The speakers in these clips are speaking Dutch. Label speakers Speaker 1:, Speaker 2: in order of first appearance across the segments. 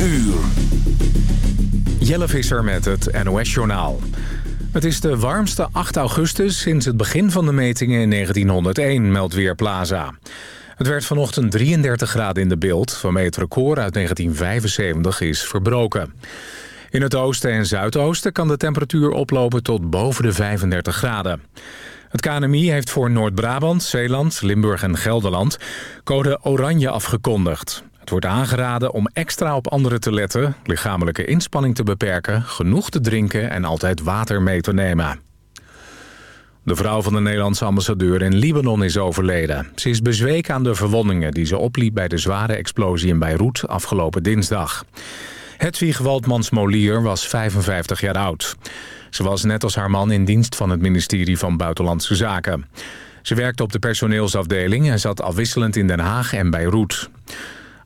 Speaker 1: uur.
Speaker 2: Jelle Visser met het NOS-journaal. Het is de warmste 8 augustus sinds het begin van de metingen in 1901, meldt Weerplaza. Het werd vanochtend 33 graden in de beeld, waarmee het record uit 1975 is verbroken. In het oosten en zuidoosten kan de temperatuur oplopen tot boven de 35 graden. Het KNMI heeft voor Noord-Brabant, Zeeland, Limburg en Gelderland code oranje afgekondigd. Het wordt aangeraden om extra op anderen te letten, lichamelijke inspanning te beperken, genoeg te drinken en altijd water mee te nemen. De vrouw van de Nederlandse ambassadeur in Libanon is overleden. Ze is bezweken aan de verwondingen die ze opliep bij de zware explosie in Beirut afgelopen dinsdag. Hedwig Waldmans-Molier was 55 jaar oud. Ze was net als haar man in dienst van het ministerie van Buitenlandse Zaken. Ze werkte op de personeelsafdeling en zat afwisselend in Den Haag en Beirut.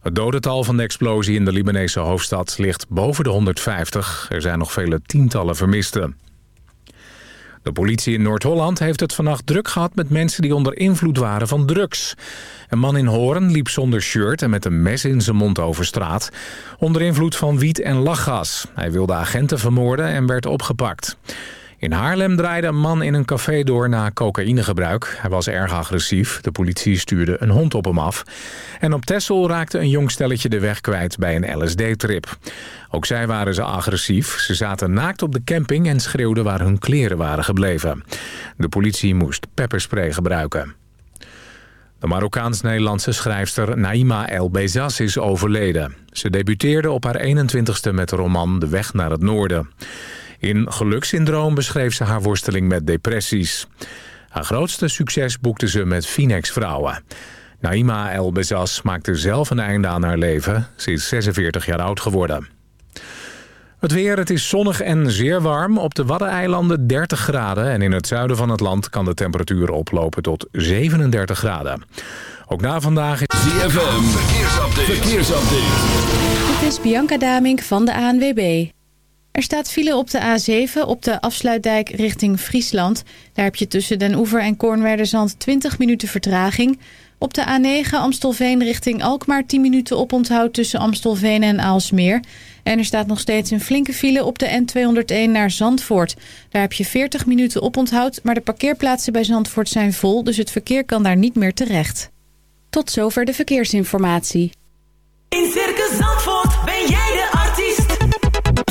Speaker 2: Het dodental van de explosie in de Libanese hoofdstad ligt boven de 150. Er zijn nog vele tientallen vermisten. De politie in Noord-Holland heeft het vannacht druk gehad met mensen die onder invloed waren van drugs. Een man in Hoorn liep zonder shirt en met een mes in zijn mond over straat. Onder invloed van wiet en lachgas. Hij wilde agenten vermoorden en werd opgepakt. In Haarlem draaide een man in een café door na cocaïnegebruik. Hij was erg agressief. De politie stuurde een hond op hem af. En op Texel raakte een jong stelletje de weg kwijt bij een LSD-trip. Ook zij waren ze agressief. Ze zaten naakt op de camping en schreeuwden waar hun kleren waren gebleven. De politie moest pepperspray gebruiken. De Marokkaans-Nederlandse schrijfster Naima El Bezas is overleden. Ze debuteerde op haar 21ste met de roman De Weg naar het Noorden. In Geluksyndroom beschreef ze haar worsteling met depressies. Haar grootste succes boekte ze met Phoenix Vrouwen. Naima El Bezas maakte zelf een einde aan haar leven. Ze is 46 jaar oud geworden. Het weer, het is zonnig en zeer warm. Op de Waddeneilanden 30 graden. En in het zuiden van het land kan de temperatuur oplopen tot 37 graden. Ook na vandaag is...
Speaker 1: ZFM, verkeersupdate. verkeersupdate.
Speaker 3: Dit is Bianca Damink van de ANWB. Er staat file op de A7 op de afsluitdijk richting Friesland. Daar heb je tussen Den Oever en Kornwerderzand 20 minuten vertraging. Op de A9 Amstelveen richting Alkmaar 10 minuten oponthoud tussen Amstelveen en Aalsmeer. En er staat nog steeds een flinke file op de N201 naar Zandvoort. Daar heb je 40 minuten oponthoud, maar de parkeerplaatsen bij Zandvoort zijn vol... dus het verkeer kan daar niet meer terecht. Tot zover de verkeersinformatie.
Speaker 4: In Circus Zandvoort ben jij de artiest.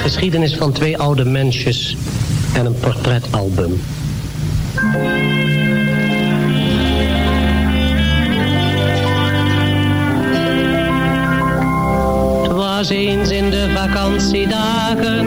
Speaker 5: geschiedenis van twee oude mensjes en een portretalbum.
Speaker 6: Het was eens in de vakantiedagen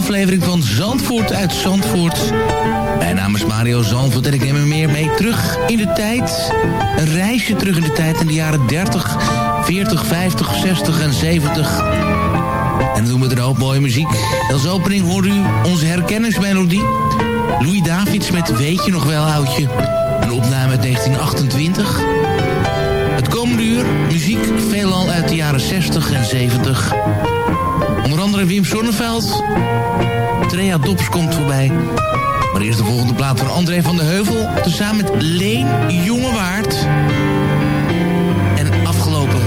Speaker 7: Aflevering van Zandvoort uit Zandvoort. Mijn naam is Mario Zandvoort en ik neem u meer mee terug in de tijd. Een reisje terug in de tijd in de jaren 30, 40, 50, 60 en 70. En dan doen we er hoop mooie muziek. Als opening hoort u onze herkenningsmelodie. Louis Davids met Weet je nog wel, oudje? Een opname uit 1928. Muziek veelal uit de jaren 60 en 70. Onder andere Wim Sonneveld. Trea Dops komt voorbij. Maar eerst de volgende plaat van André van de Heuvel. Tezamen met Leen Jongewaard. En afgelopen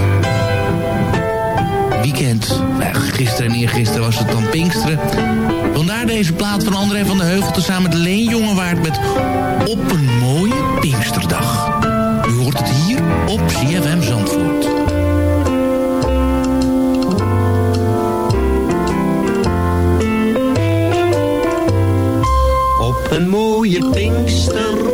Speaker 7: weekend, nou, gisteren en eergisteren was het dan Pinksteren. Vandaar deze plaat van André van de Heuvel. Tezamen met Leen Jongewaard met Op een mooie Pinksterdag. Hoort het hier op CFM Zandvoort.
Speaker 8: Op een mooie Pinksterdag,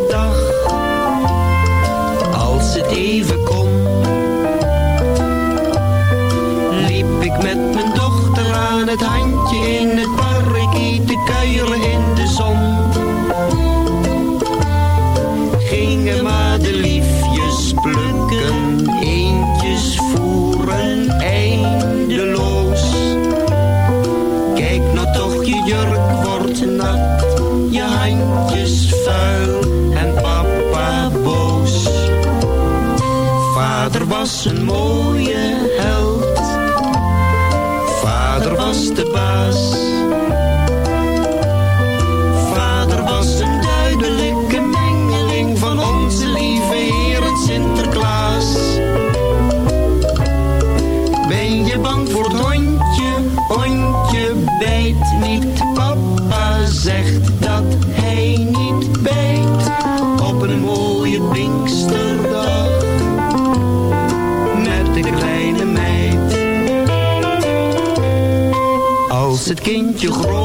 Speaker 8: groot.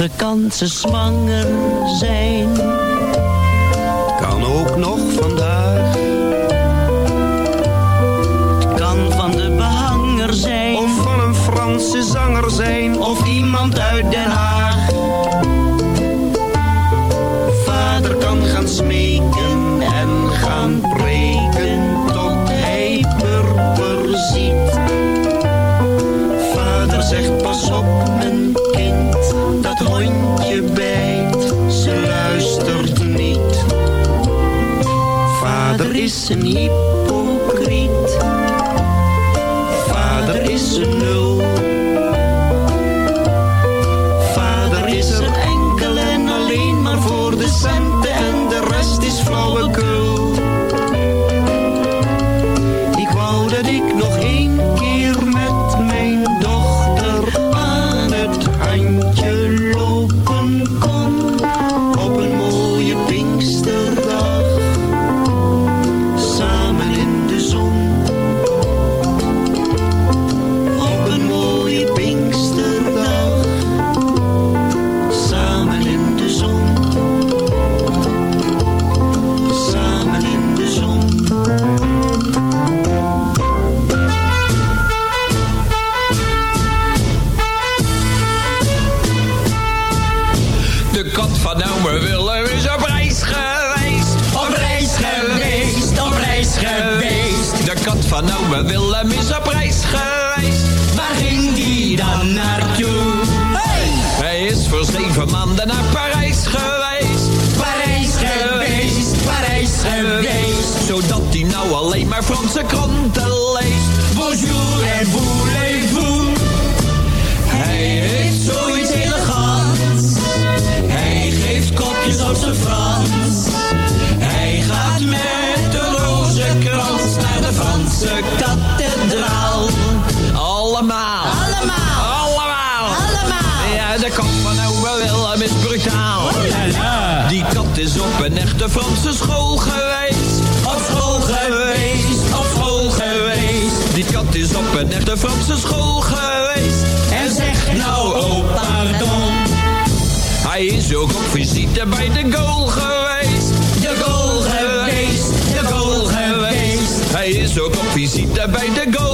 Speaker 8: De kansen zwanger zijn.
Speaker 9: onze kathedraal. Allemaal. Allemaal. Allemaal. Allemaal. Ja, de kop van nou Owe Willem eh, is brutaal. Die kat is op een echte Franse school geweest. Op school geweest, op school geweest. Die kat is op een echte Franse school geweest. En zegt nou, oh pardon. Hij is ook op visite bij de goal geweest Zo ook op visite bij de
Speaker 7: Go.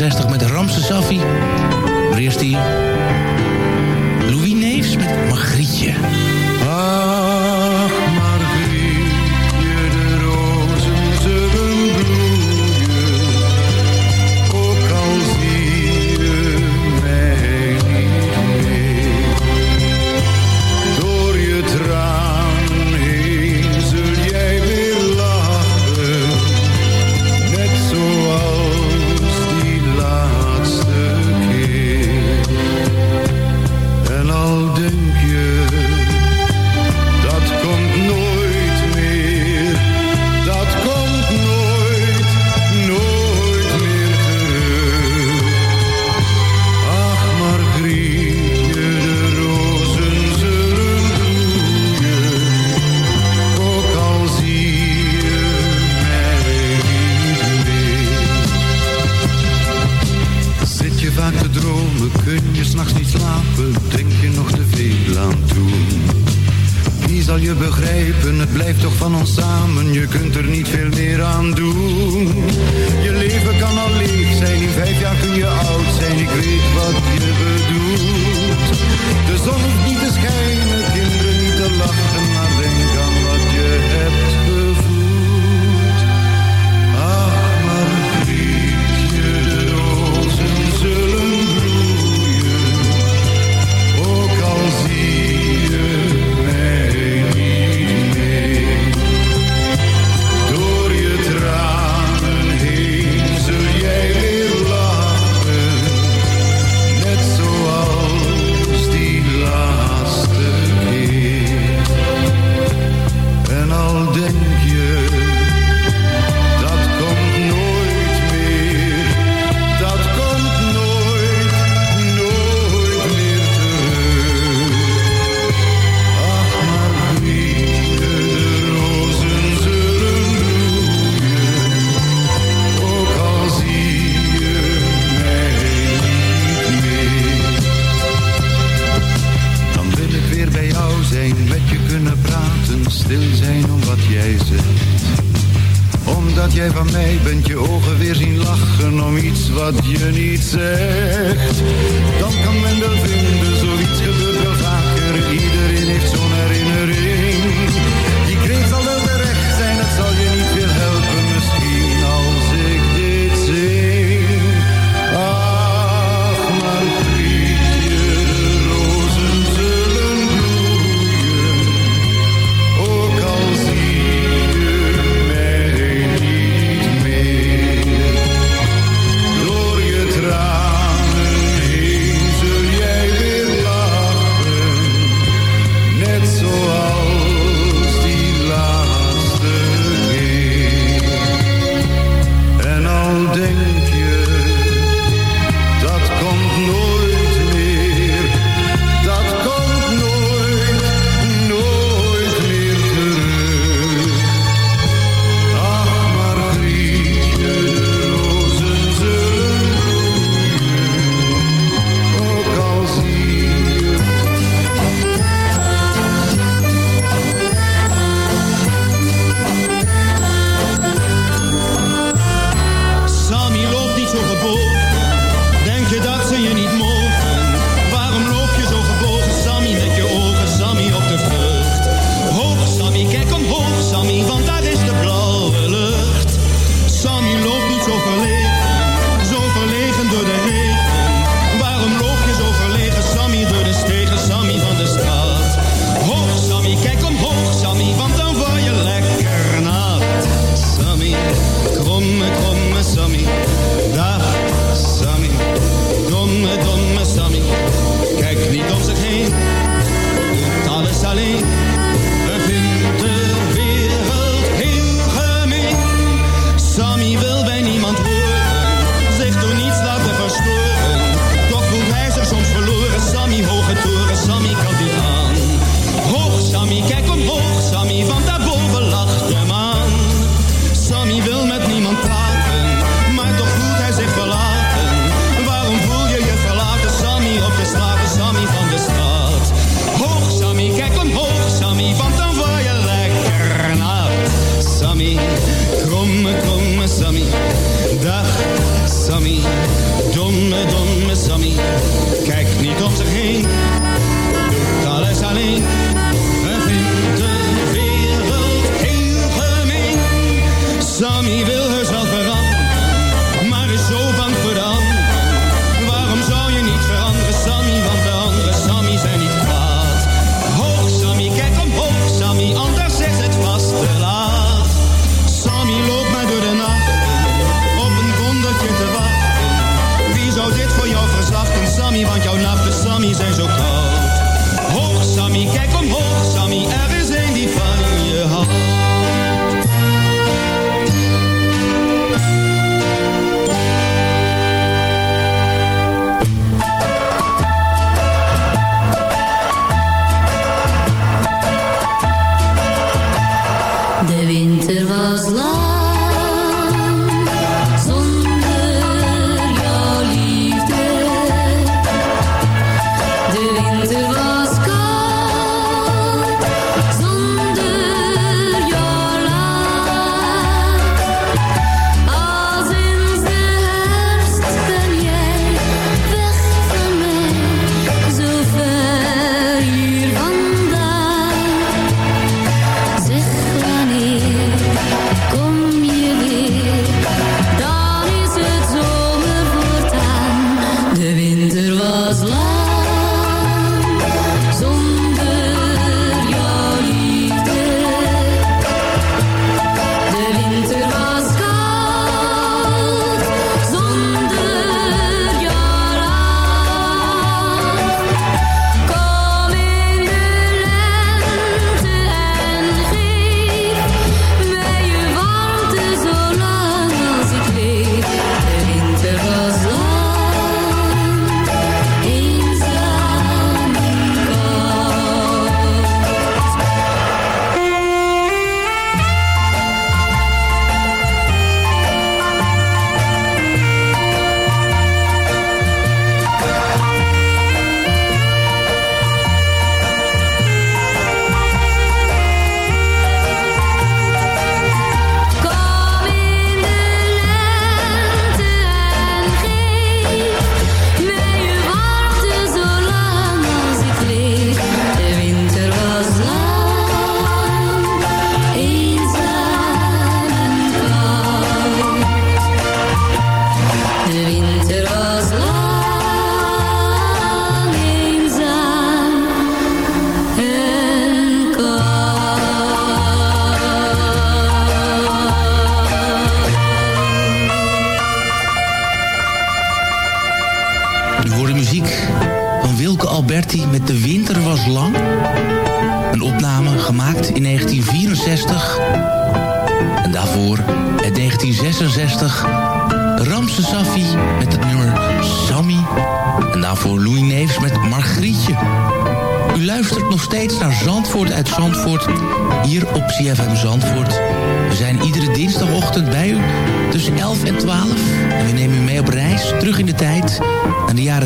Speaker 7: 1968 met Ramse Safi. Maar eerst
Speaker 10: die
Speaker 11: Louis Neefs met Magrietje.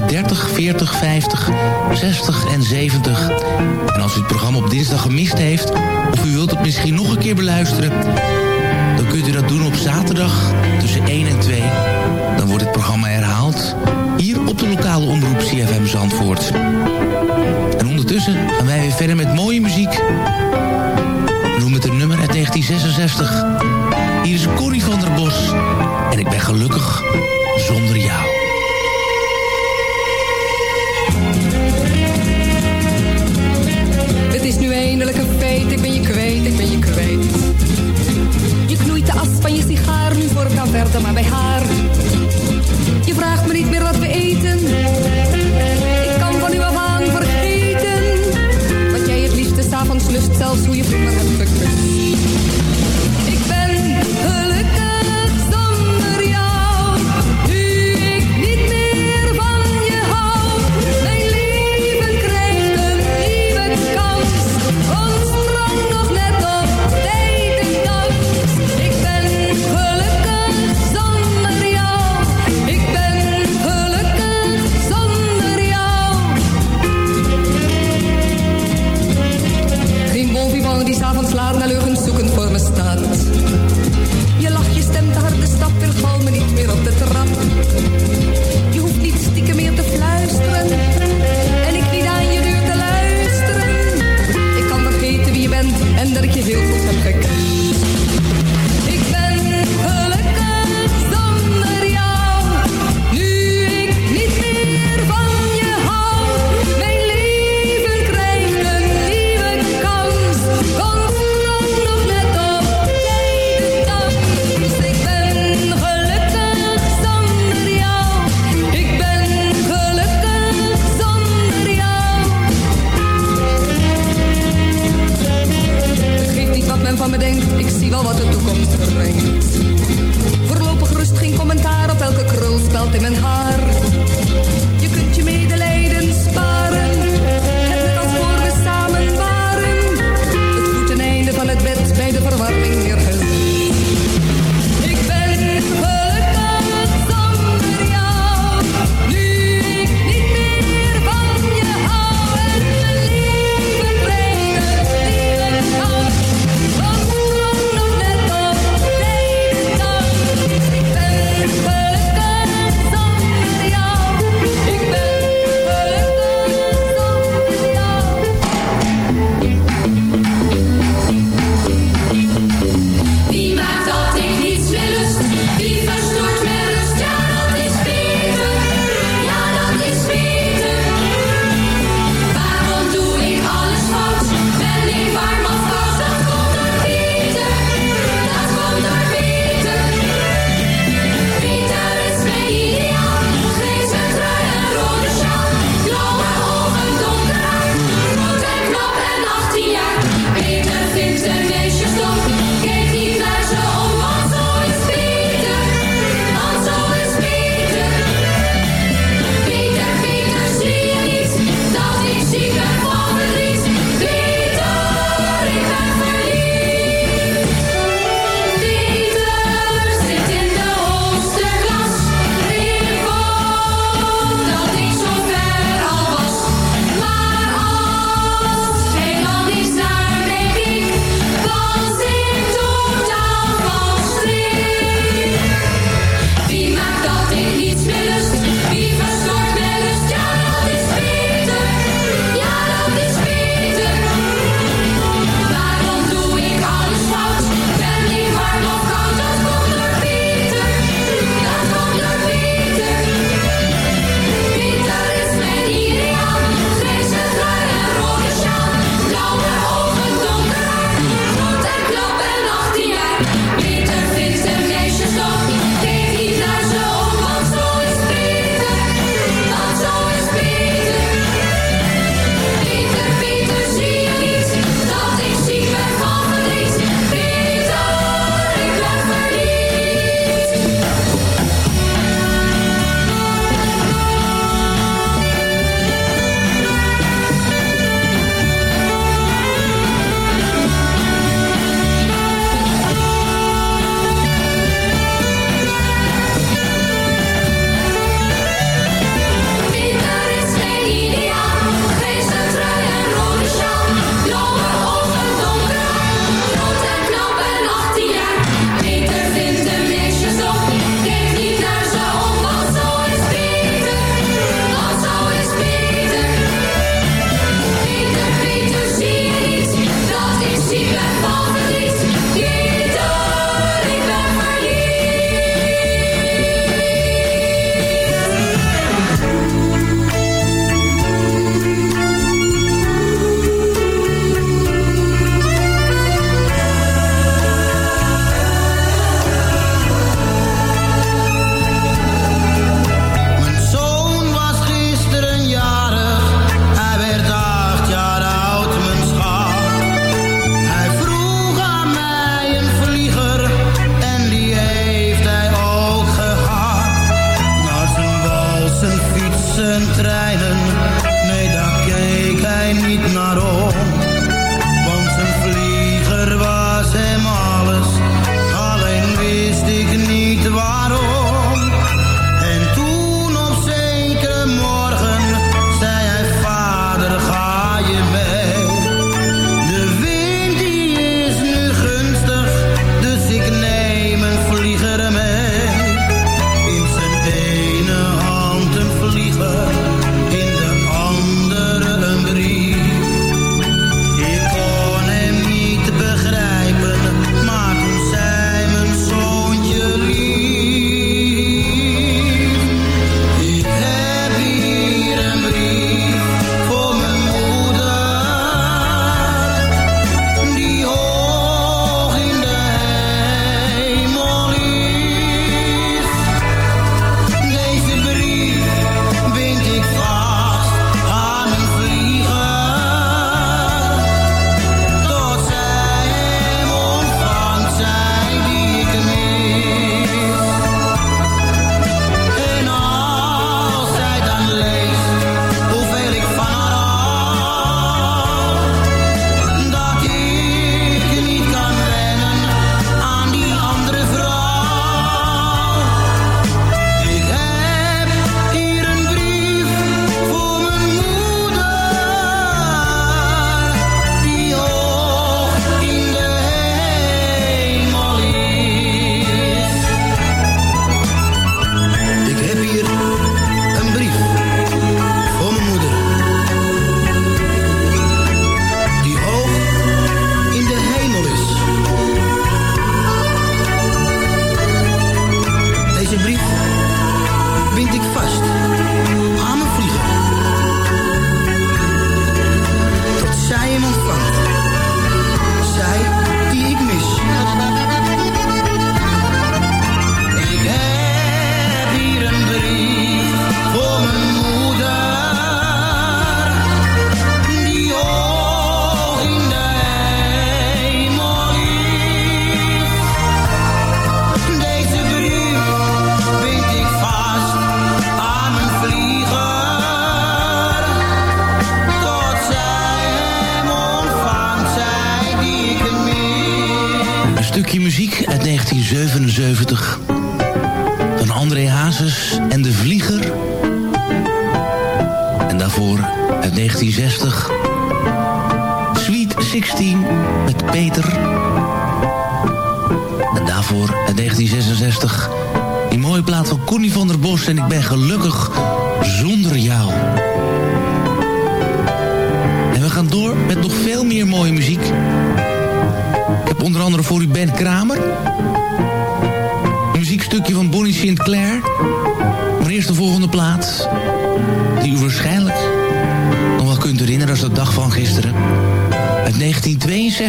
Speaker 11: 30, 40, 50, 60 en 70. En als u het programma op dinsdag gemist heeft... of u wilt het misschien nog een keer beluisteren... dan kunt u dat doen op zaterdag tussen 1 en 2. Dan wordt het programma herhaald... hier op de lokale omroep CFM Zandvoort. En ondertussen gaan wij weer verder met mooie muziek. We doen met een nummer uit 1966. Hier is Corrie van der Bos. En ik ben gelukkig zonder jou.
Speaker 12: pijnlijke feit, ik ben je kwijt, ik ben je kwijt. Je knoeit de as van je sigaar, nu voor het verder maar bij haar. Je vraagt me niet meer wat we eten. Ik kan van u af vergeten. Wat jij het liefste avonds lust, zelfs hoe je vroeger hebt gekust.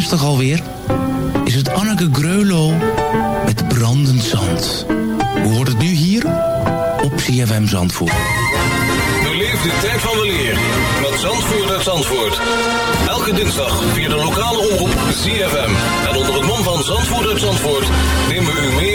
Speaker 7: 1962 alweer. Is het Anneke Greulow met Brandend Zand. Hoe wordt het nu hier? Op CFM Zandvoort.
Speaker 11: Beleef de tijd van de met Zandvoort uit Zandvoort. Elke dinsdag via de lokale omroep ZFM. En onder het mom van Zandvoort uit Zandvoort nemen we u mee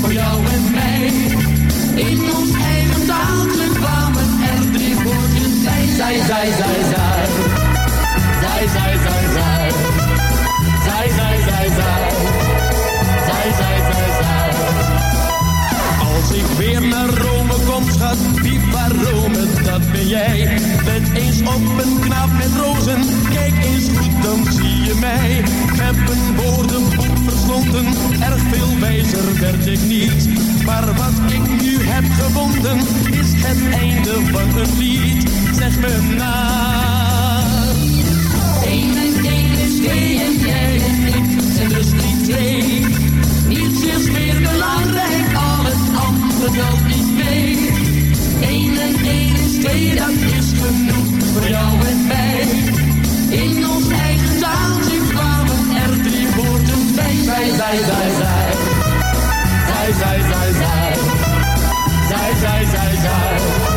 Speaker 13: voor jou en mij. In ons eigen taaltje kwamen er drie woordjes bij. Zij, zij, zij, zij. Zij, zij, zij, zij. Zij, zij, zij, zij. Zij, zij, zij, zij.
Speaker 14: Als ik weer naar Rome kom, schat, viva Rome, dat ben jij. Let eens op een knaap met rozen, veel wijzer werd ik niet. Maar wat ik nu heb gevonden, is het einde van een lied. Zeg me na.
Speaker 13: Eén en één is twee en jij en ik zijn dus die twee. Niets is meer belangrijk, al het andere telt niet mee. Eén en één is twee, dat is genoeg voor jou en mij. In ons eigen taaltje kwamen er drie woorden bij. Zij, zij, zij, Zij, zij, zij, zij. Zij, zij, zij.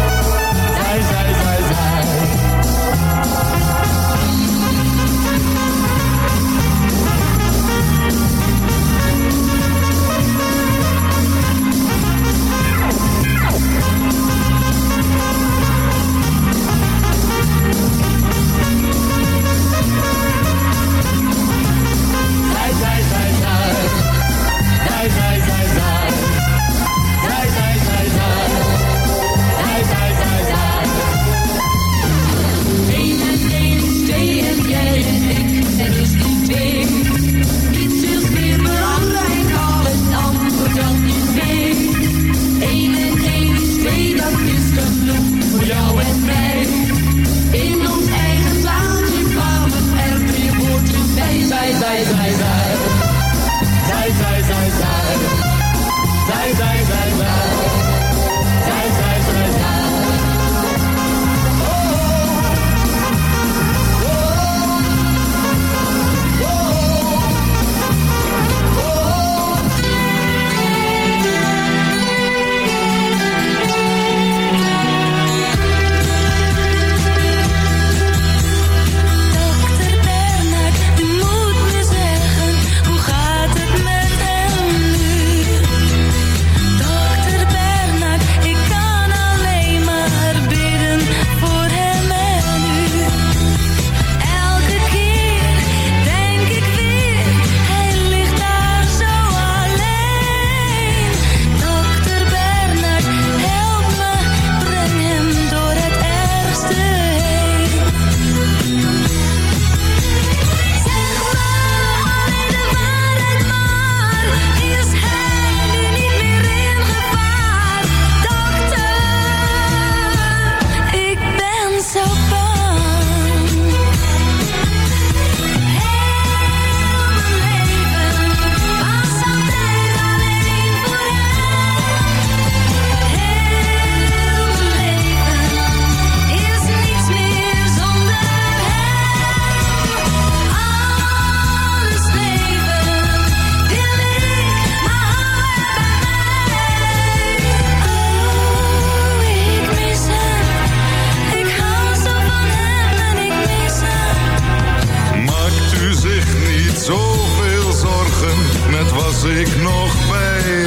Speaker 9: ik nog bij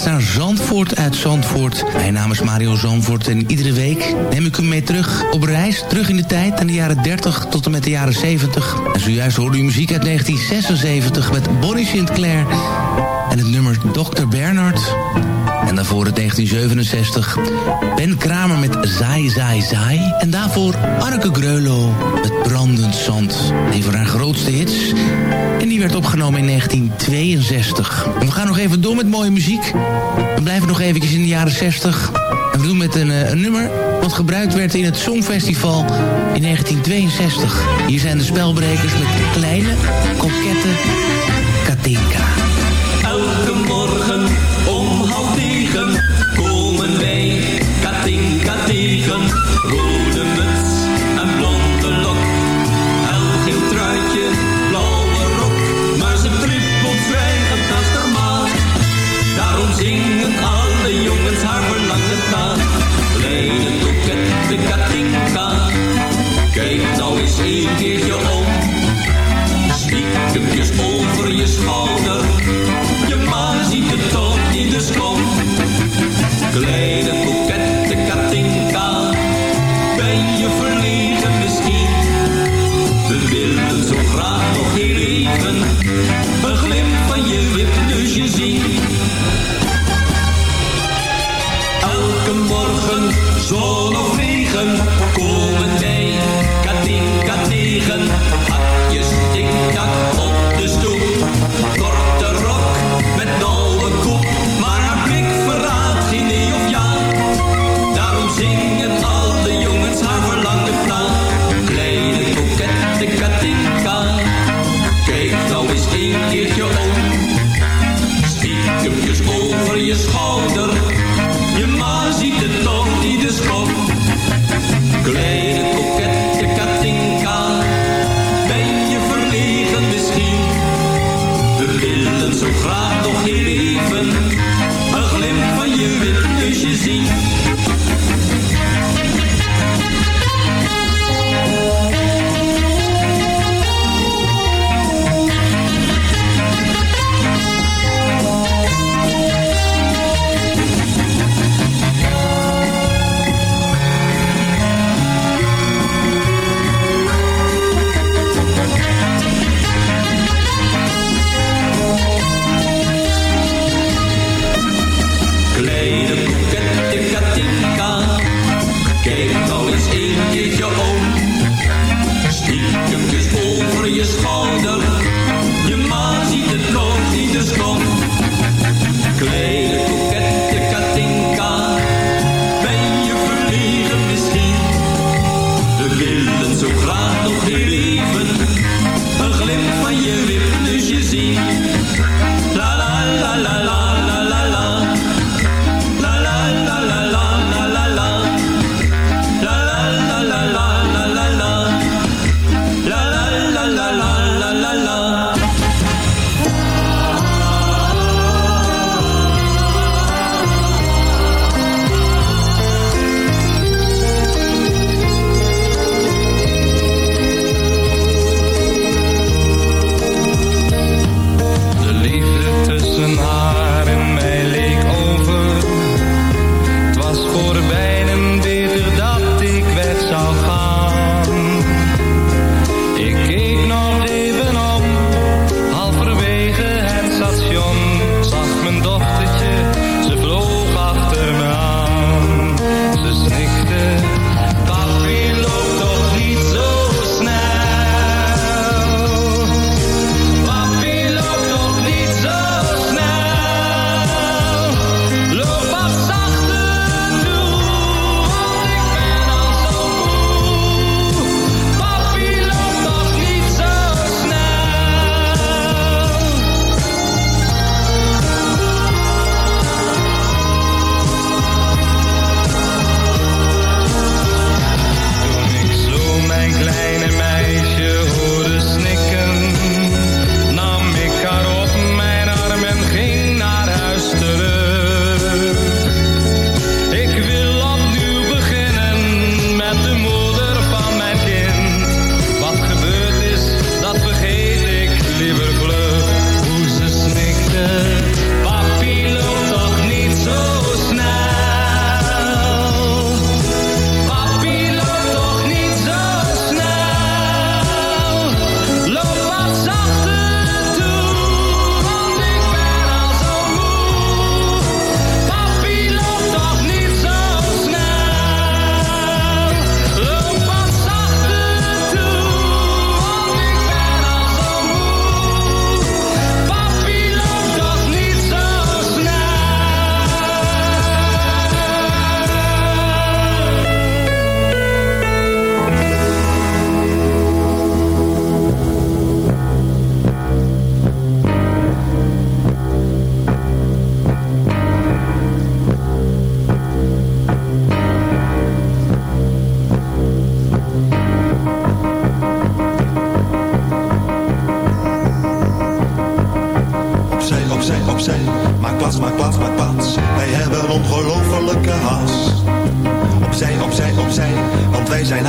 Speaker 9: steeds naar Zandvoort uit Zandvoort. Mijn naam is Mario Zandvoort en iedere week neem ik u mee terug op reis. Terug in de tijd, aan de jaren 30 tot en met de jaren 70. En zojuist hoorde u muziek uit 1976 met Bonnie Sinclair en het nummer Dr. Bernard. En daarvoor het 1967 Ben Kramer met Zaai Zaai Zaai. En daarvoor Arke Greulow met Brandend Zand. Een van haar grootste hits. En die werd opgenomen in 1962. En we gaan nog even door met mooie muziek. We blijven nog eventjes in de jaren 60. En we doen met een, eh, een nummer wat gebruikt werd in het Songfestival in 1962. Hier zijn de spelbrekers met kleine, kokette Katinka.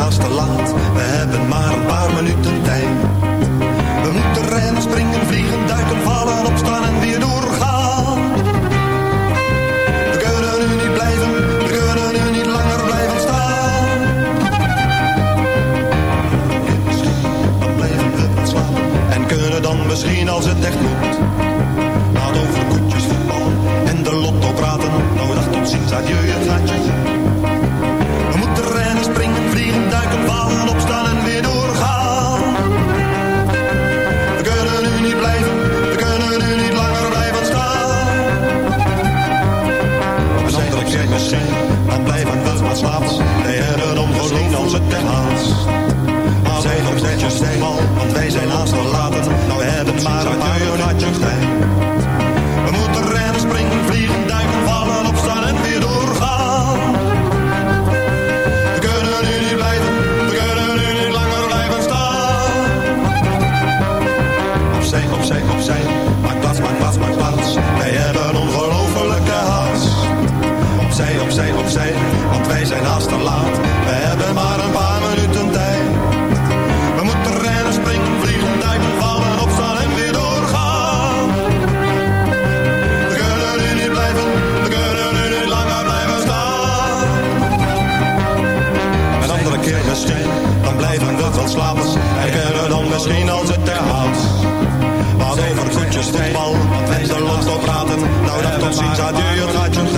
Speaker 15: als de laat
Speaker 7: your radio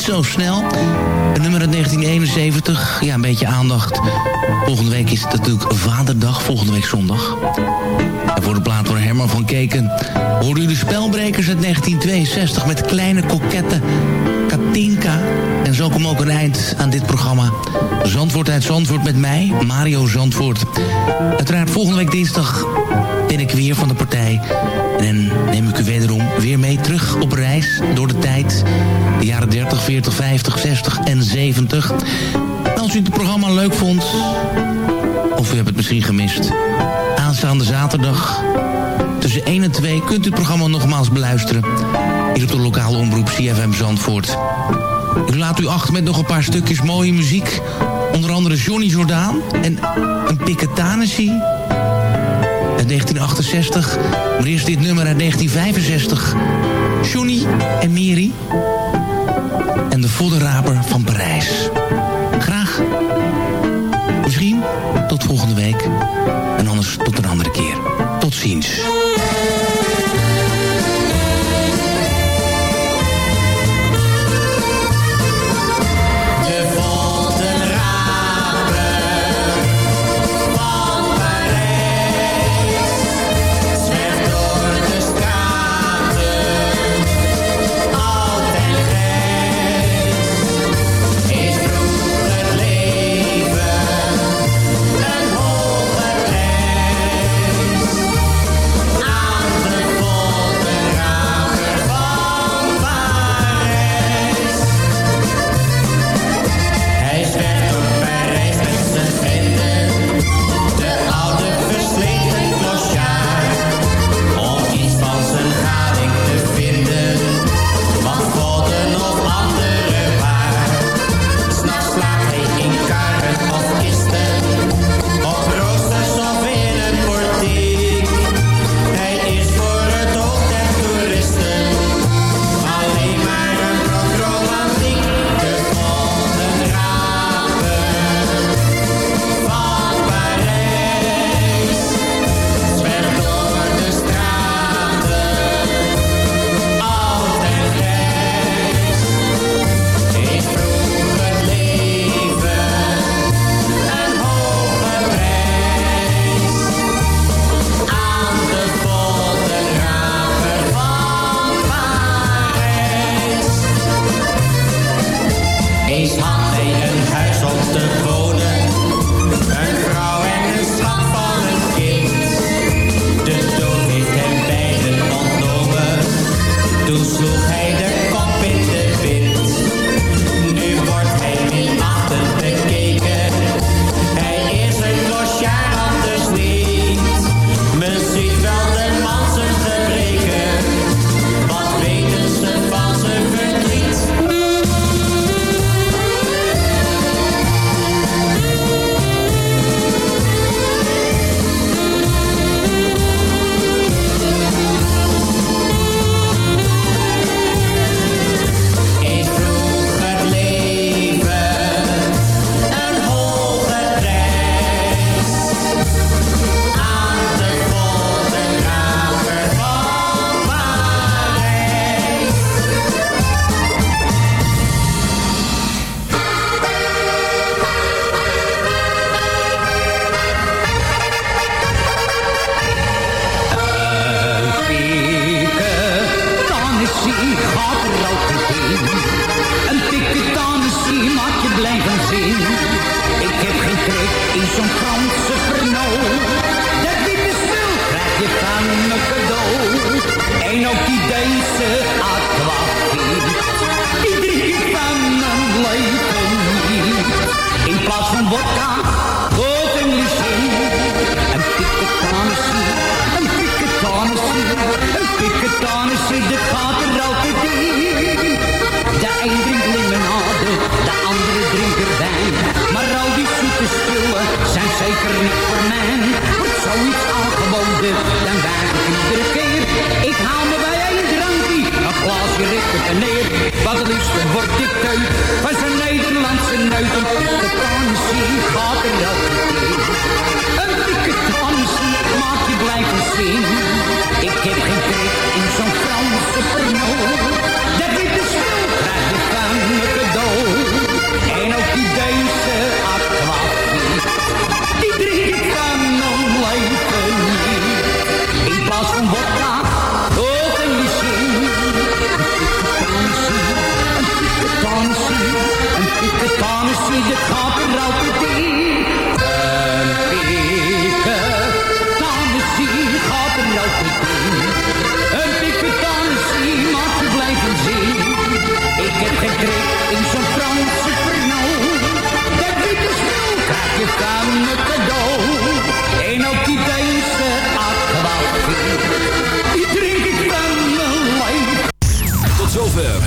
Speaker 7: zo snel. Een nummer uit 1971. Ja, een beetje aandacht. Volgende week is het natuurlijk Vaderdag. Volgende week zondag. En voor de plaat door Herman van Keken... horen u de spelbrekers uit 1962 met kleine kokette Katinka. En zo komt ook een eind aan dit programma. Zandvoort uit Zandvoort met mij, Mario Zandvoort. Uiteraard volgende week dinsdag ben ik weer van de partij... En neem ik u wederom weer mee terug op reis door de tijd. De jaren 30, 40, 50, 60 en 70. Als u het programma leuk vond, of u hebt het misschien gemist... aanstaande zaterdag tussen 1 en 2 kunt u het programma nogmaals beluisteren. Hier op de lokale omroep CFM Zandvoort. Ik laat u achter met nog een paar stukjes mooie muziek. Onder andere Johnny Jordaan en een Piketanissie in 1968. Maar eerst dit nummer uit 1965. Johnny en Mary. En de Voddenraper van Parijs. Graag. Misschien tot volgende week. En anders tot een andere keer. Tot ziens.